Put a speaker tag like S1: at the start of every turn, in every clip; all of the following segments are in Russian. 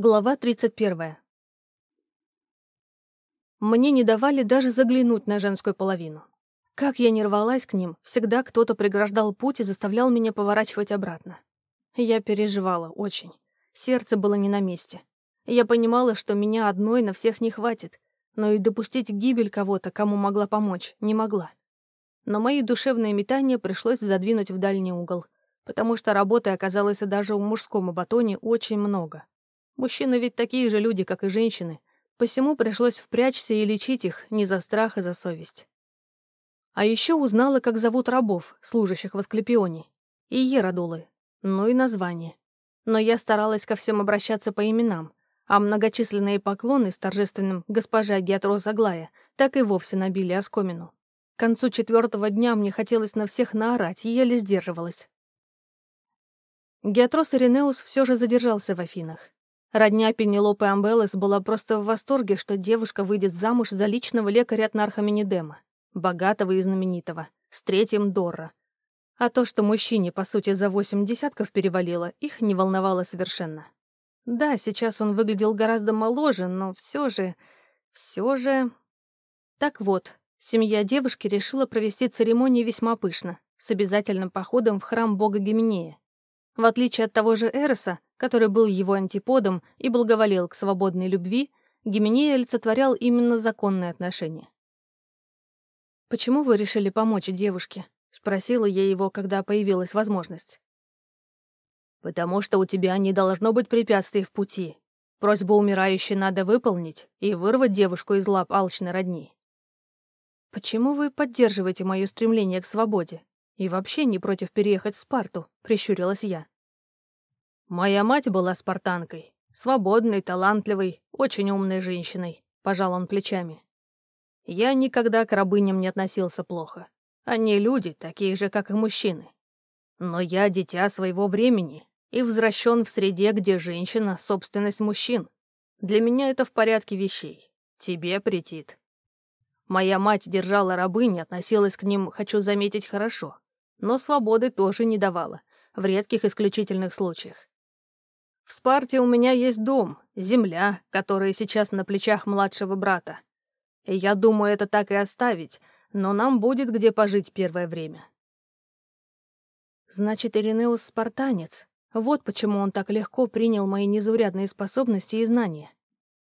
S1: Глава 31. Мне не давали даже заглянуть на женскую половину. Как я не рвалась к ним, всегда кто-то преграждал путь и заставлял меня поворачивать обратно. Я переживала очень. Сердце было не на месте. Я понимала, что меня одной на всех не хватит, но и допустить гибель кого-то, кому могла помочь, не могла. Но мои душевные метания пришлось задвинуть в дальний угол, потому что работы оказалось даже в мужском батоне очень много. Мужчины ведь такие же люди, как и женщины, посему пришлось впрячься и лечить их не за страх, а за совесть. А еще узнала, как зовут рабов, служащих в Асклепионе, и Ерадулы, ну и название. Но я старалась ко всем обращаться по именам, а многочисленные поклоны с торжественным «госпожа Геатрос Аглая» так и вовсе набили оскомину. К концу четвертого дня мне хотелось на всех наорать, и еле сдерживалась. Геатрос Иринеус все же задержался в Афинах. Родня Пенелопы Амбелес была просто в восторге, что девушка выйдет замуж за личного лекаря от Нархаминидема, богатого и знаменитого, с третьим Дорра. А то, что мужчине, по сути, за восемь десятков перевалило, их не волновало совершенно. Да, сейчас он выглядел гораздо моложе, но все же... все же... Так вот, семья девушки решила провести церемонию весьма пышно, с обязательным походом в храм бога Гименея. В отличие от того же Эроса, который был его антиподом и благоволел к свободной любви, Гименея олицетворял именно законные отношения. «Почему вы решили помочь девушке?» — спросила я его, когда появилась возможность. «Потому что у тебя не должно быть препятствий в пути. Просьбу умирающей надо выполнить и вырвать девушку из лап алчной родни». «Почему вы поддерживаете мое стремление к свободе?» И вообще не против переехать в Спарту, прищурилась я. Моя мать была спартанкой, свободной, талантливой, очень умной женщиной, пожал он плечами. Я никогда к рабыням не относился плохо. Они люди, такие же, как и мужчины. Но я дитя своего времени и возвращен в среде, где женщина — собственность мужчин. Для меня это в порядке вещей. Тебе претит. Моя мать держала рабынь, относилась к ним, хочу заметить, хорошо но свободы тоже не давала, в редких исключительных случаях. В Спарте у меня есть дом, земля, которая сейчас на плечах младшего брата. Я думаю, это так и оставить, но нам будет где пожить первое время. Значит, Иринеус спартанец. Вот почему он так легко принял мои незаурядные способности и знания.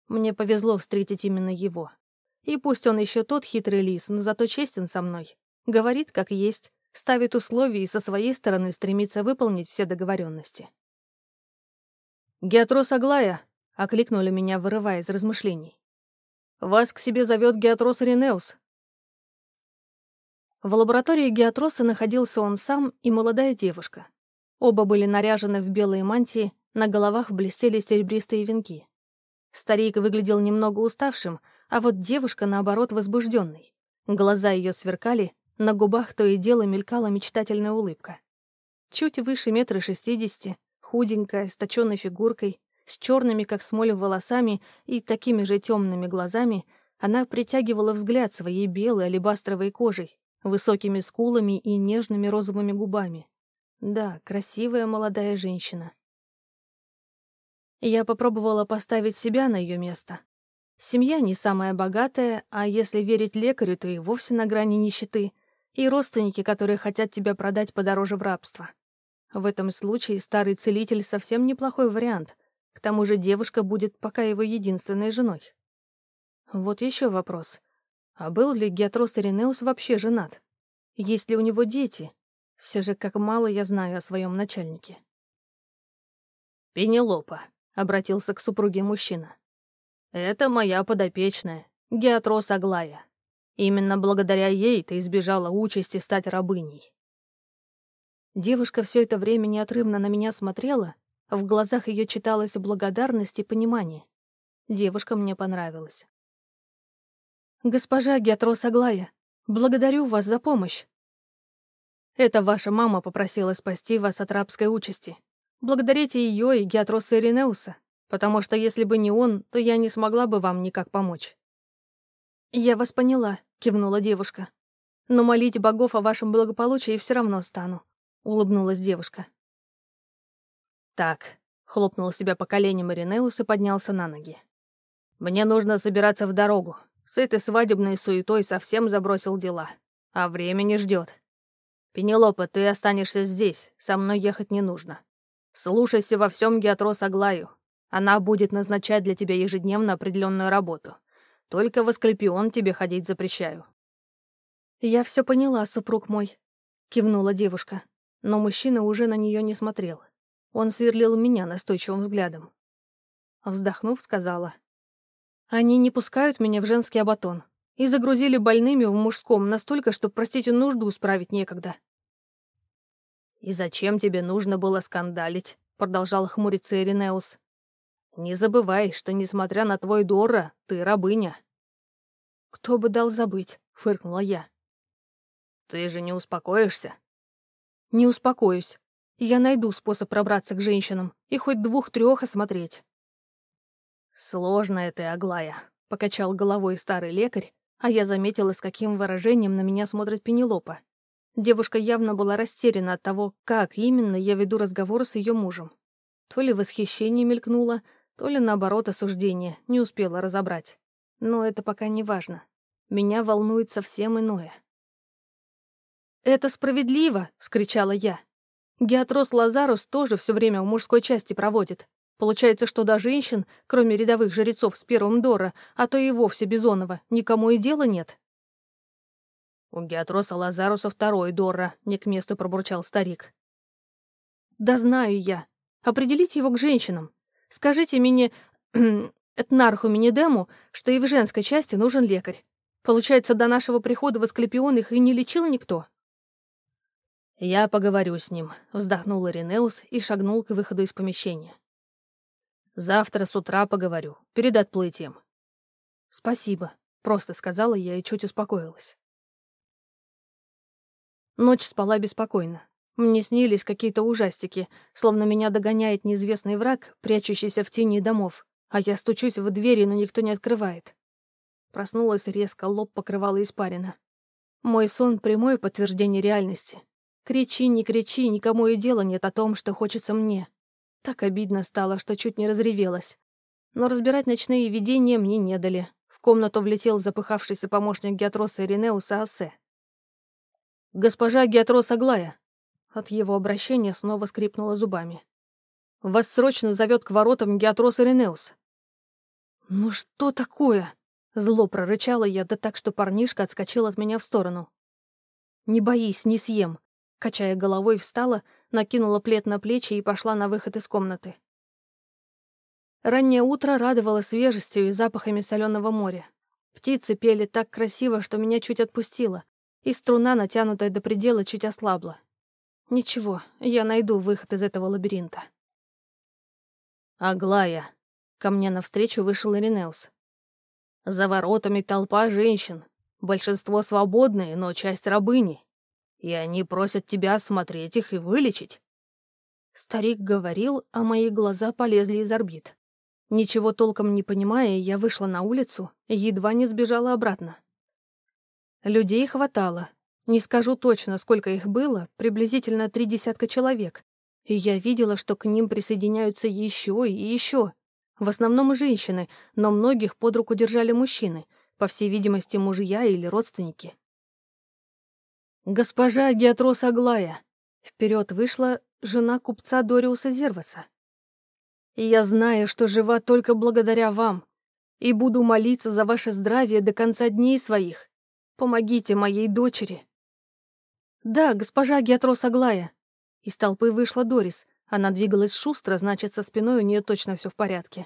S1: Мне повезло встретить именно его. И пусть он еще тот хитрый лис, но зато честен со мной. Говорит, как есть, ставит условия и со своей стороны стремится выполнить все договоренности. «Геатрос Аглая!» — окликнули меня, вырывая из размышлений. «Вас к себе зовет Геатрос Ренеус». В лаборатории Геатроса находился он сам и молодая девушка. Оба были наряжены в белые мантии, на головах блестели серебристые венки. Старик выглядел немного уставшим, а вот девушка, наоборот, возбужденной. Глаза ее сверкали, на губах то и дело мелькала мечтательная улыбка. Чуть выше метра шестидесяти, худенькая, с точенной фигуркой, с черными, как смоль, волосами и такими же темными глазами, она притягивала взгляд своей белой алебастровой кожей, высокими скулами и нежными розовыми губами. Да, красивая молодая женщина. Я попробовала поставить себя на ее место. Семья не самая богатая, а если верить лекарю, то и вовсе на грани нищеты — и родственники, которые хотят тебя продать подороже в рабство. В этом случае старый целитель совсем неплохой вариант. К тому же девушка будет пока его единственной женой. Вот еще вопрос. А был ли Геатрос Иринеус вообще женат? Есть ли у него дети? Все же как мало я знаю о своем начальнике. «Пенелопа», — обратился к супруге мужчина. «Это моя подопечная, Геатрос Аглая. Именно благодаря ей ты избежала участи стать рабыней. Девушка все это время неотрывно на меня смотрела, в глазах ее читалась благодарность и понимание. Девушка мне понравилась. «Госпожа Геатрос Аглая, благодарю вас за помощь. Это ваша мама попросила спасти вас от рабской участи. Благодарите ее и Геатроса Иринеуса, потому что если бы не он, то я не смогла бы вам никак помочь». «Я вас поняла», — кивнула девушка. «Но молить богов о вашем благополучии все равно стану», — улыбнулась девушка.
S2: «Так,
S1: Хлопнул себя по коленям Иринеус и поднялся на ноги. «Мне нужно собираться в дорогу. С этой свадебной суетой совсем забросил дела. А время не ждет. Пенелопа, ты останешься здесь, со мной ехать не нужно. Слушайся во всем Геатрос Аглаю. Она будет назначать для тебя ежедневно определенную работу. Только в Асклепион тебе ходить запрещаю».
S2: «Я все поняла, супруг мой», — кивнула девушка. Но мужчина уже на нее не смотрел. Он сверлил меня настойчивым взглядом. Вздохнув, сказала. «Они не пускают меня в женский абатон и загрузили больными в мужском настолько, что, простите, нужду справить некогда».
S1: «И зачем тебе нужно было скандалить?» — продолжал хмуриться Иринеус. «Не забывай, что, несмотря на твой Дора, ты рабыня».
S2: «Кто бы дал забыть?» — фыркнула я.
S1: «Ты же не успокоишься?»
S2: «Не успокоюсь. Я найду способ пробраться к женщинам и хоть двух-трех осмотреть.
S1: «Сложно это, Аглая», — покачал головой старый лекарь, а я заметила, с каким выражением на меня смотрит Пенелопа. Девушка явно была растеряна от того, как именно я веду разговор с ее мужем. То ли восхищение мелькнуло, то ли, наоборот, осуждение, не успела разобрать. Но это пока не важно. Меня волнует совсем иное.
S2: «Это справедливо!» — вскричала я. Геатрос Лазарус тоже все время в мужской части проводит. Получается, что до женщин, кроме рядовых жрецов с первым Дора, а то и вовсе Бизонова, никому и дела нет.
S1: «У Геатроса Лазаруса второй Дора», — не к месту пробурчал старик.
S2: «Да знаю я. Определите его к женщинам. Скажите мне, Этнарху Минидему, что и в женской части нужен лекарь. Получается, до нашего прихода в Асклепион их и не лечил никто».
S1: «Я поговорю с ним», — вздохнул Иринеус и шагнул к выходу из помещения. «Завтра с утра поговорю, перед отплытием».
S2: «Спасибо», — просто сказала я и чуть успокоилась. Ночь спала беспокойно. Мне снились какие-то ужастики, словно меня догоняет неизвестный враг, прячущийся в тени домов, а я стучусь в двери, но никто не открывает. Проснулась резко, лоб покрывала испарина. Мой сон — прямое подтверждение реальности. Кричи, не кричи, никому и дела нет о том, что хочется мне. Так обидно стало, что чуть не разревелась. Но разбирать ночные видения мне не дали. В комнату влетел запыхавшийся помощник Геатроса Иринеуса Ассе. «Госпожа Геатрос Аглая!» От его обращения снова скрипнула зубами. «Вас срочно зовет к воротам Геатрос Иринеус». «Ну что такое?» Зло прорычала я, да так, что парнишка отскочил от меня в сторону. «Не боись, не съем. Качая головой, встала, накинула плед на плечи и пошла на выход из комнаты. Раннее утро радовало свежестью и запахами соленого моря. Птицы пели так красиво, что меня чуть отпустило, и струна, натянутая до предела, чуть ослабла. Ничего, я найду выход из этого лабиринта.
S1: «Аглая!» — ко мне навстречу вышел Иринеус. «За воротами толпа женщин. Большинство свободные, но часть рабыни и они просят тебя осмотреть их и вылечить».
S2: Старик говорил, а мои глаза полезли из орбит. Ничего толком не понимая, я вышла на улицу едва не сбежала обратно. Людей хватало. Не скажу точно, сколько их было, приблизительно три десятка человек. И я видела, что к ним присоединяются еще и еще. В основном женщины, но многих под руку держали мужчины, по всей видимости, мужья или родственники. «Госпожа Геатрос Аглая!» Вперед вышла жена купца Дориуса Зерваса. «И я знаю, что жива только благодаря вам, и буду молиться за ваше здравие до конца дней своих. Помогите моей дочери». «Да, госпожа Геатрос Аглая!» Из толпы вышла Дорис. Она двигалась шустро, значит, со спиной у нее точно все в порядке.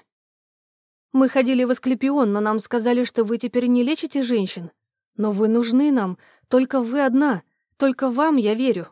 S2: «Мы ходили в Асклепион, но нам сказали, что вы теперь не лечите женщин. Но вы нужны нам, только вы одна. Только вам я верю.